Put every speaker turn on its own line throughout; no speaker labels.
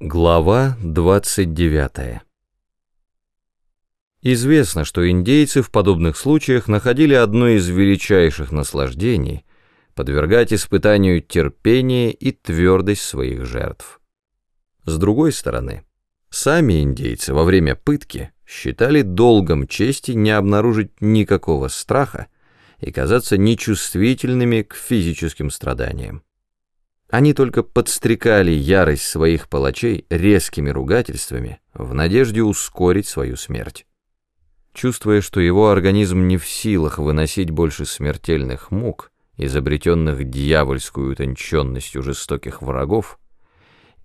Глава 29 Известно, что индейцы в подобных случаях находили одно из величайших наслаждений подвергать испытанию терпение и твердость своих жертв. С другой стороны, сами индейцы во время пытки считали долгом чести не обнаружить никакого страха и казаться нечувствительными к физическим страданиям. Они только подстрекали ярость своих палачей резкими ругательствами в надежде ускорить свою смерть. Чувствуя, что его организм не в силах выносить больше смертельных мук, изобретенных дьявольскую утонченностью жестоких врагов,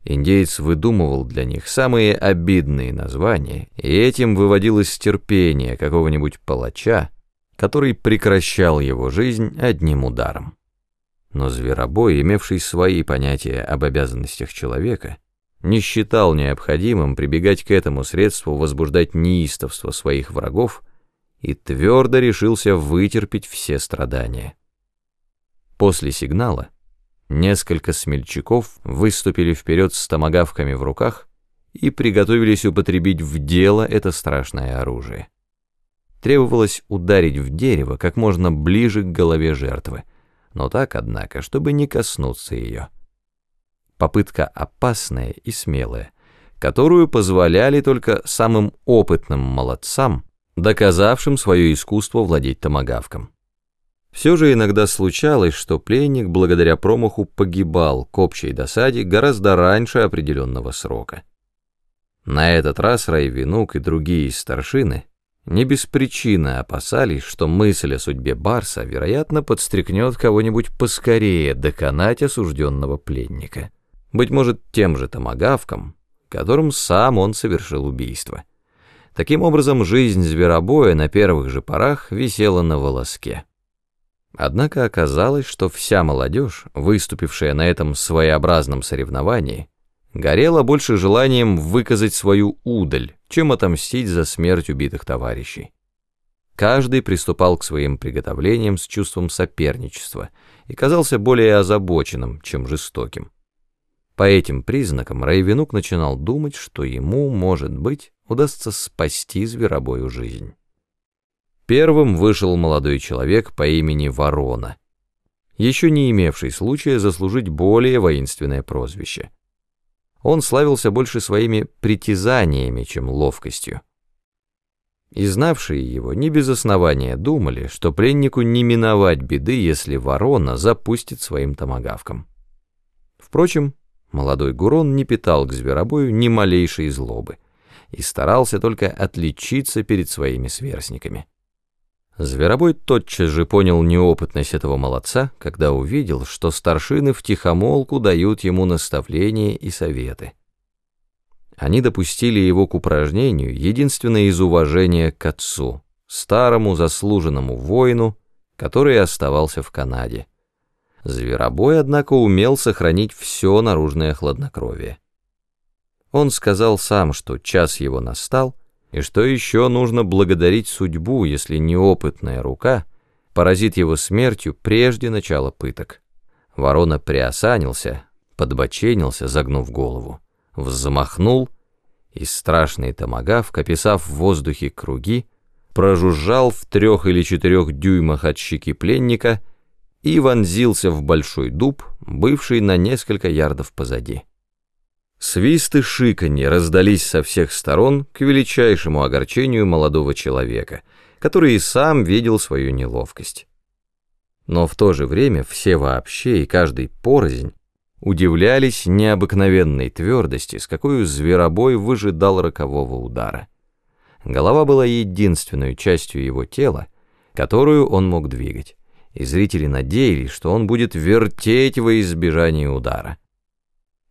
индеец выдумывал для них самые обидные названия и этим выводил из терпения какого-нибудь палача, который прекращал его жизнь одним ударом. Но зверобой, имевший свои понятия об обязанностях человека, не считал необходимым прибегать к этому средству возбуждать неистовство своих врагов и твердо решился вытерпеть все страдания. После сигнала несколько смельчаков выступили вперед с томагавками в руках и приготовились употребить в дело это страшное оружие. Требовалось ударить в дерево как можно ближе к голове жертвы, но так, однако, чтобы не коснуться ее. Попытка опасная и смелая, которую позволяли только самым опытным молодцам, доказавшим свое искусство владеть томагавком. Все же иногда случалось, что пленник благодаря промаху погибал к общей досаде гораздо раньше определенного срока. На этот раз Райвинук и другие старшины не без причины опасались, что мысль о судьбе Барса, вероятно, подстрекнет кого-нибудь поскорее доконать осужденного пленника. Быть может, тем же томагавком, которым сам он совершил убийство. Таким образом, жизнь зверобоя на первых же порах висела на волоске. Однако оказалось, что вся молодежь, выступившая на этом своеобразном соревновании, горела больше желанием выказать свою удаль, чем отомстить за смерть убитых товарищей. Каждый приступал к своим приготовлениям с чувством соперничества и казался более озабоченным, чем жестоким. По этим признакам Райвенук начинал думать, что ему, может быть, удастся спасти зверобою жизнь. Первым вышел молодой человек по имени Ворона, еще не имевший случая заслужить более воинственное прозвище он славился больше своими притязаниями, чем ловкостью. И знавшие его не без основания думали, что пленнику не миновать беды, если ворона запустит своим томагавком. Впрочем, молодой Гурон не питал к зверобою ни малейшей злобы и старался только отличиться перед своими сверстниками. Зверобой тотчас же понял неопытность этого молодца, когда увидел, что старшины втихомолку дают ему наставления и советы. Они допустили его к упражнению единственное из уважения к отцу, старому заслуженному воину, который оставался в Канаде. Зверобой, однако, умел сохранить все наружное хладнокровие. Он сказал сам, что час его настал, и что еще нужно благодарить судьбу, если неопытная рука поразит его смертью прежде начала пыток. Ворона приосанился, подбоченился, загнув голову, взмахнул, и страшный томагавк, описав в воздухе круги, прожужжал в трех или четырех дюймах от щеки пленника и вонзился в большой дуб, бывший на несколько ярдов позади. Свист и шиканье раздались со всех сторон к величайшему огорчению молодого человека, который и сам видел свою неловкость. Но в то же время все вообще и каждый порознь удивлялись необыкновенной твердости, с какой зверобой выжидал рокового удара. Голова была единственной частью его тела, которую он мог двигать, и зрители надеялись, что он будет вертеть во избежание удара.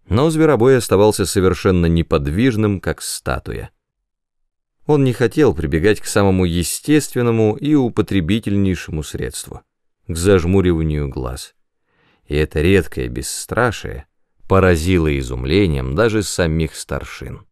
Но зверобой оставался совершенно неподвижным, как статуя. Он не хотел прибегать к самому естественному и употребительнейшему средству — к зажмуриванию глаз. И это редкое бесстрашие поразило изумлением даже самих старшин.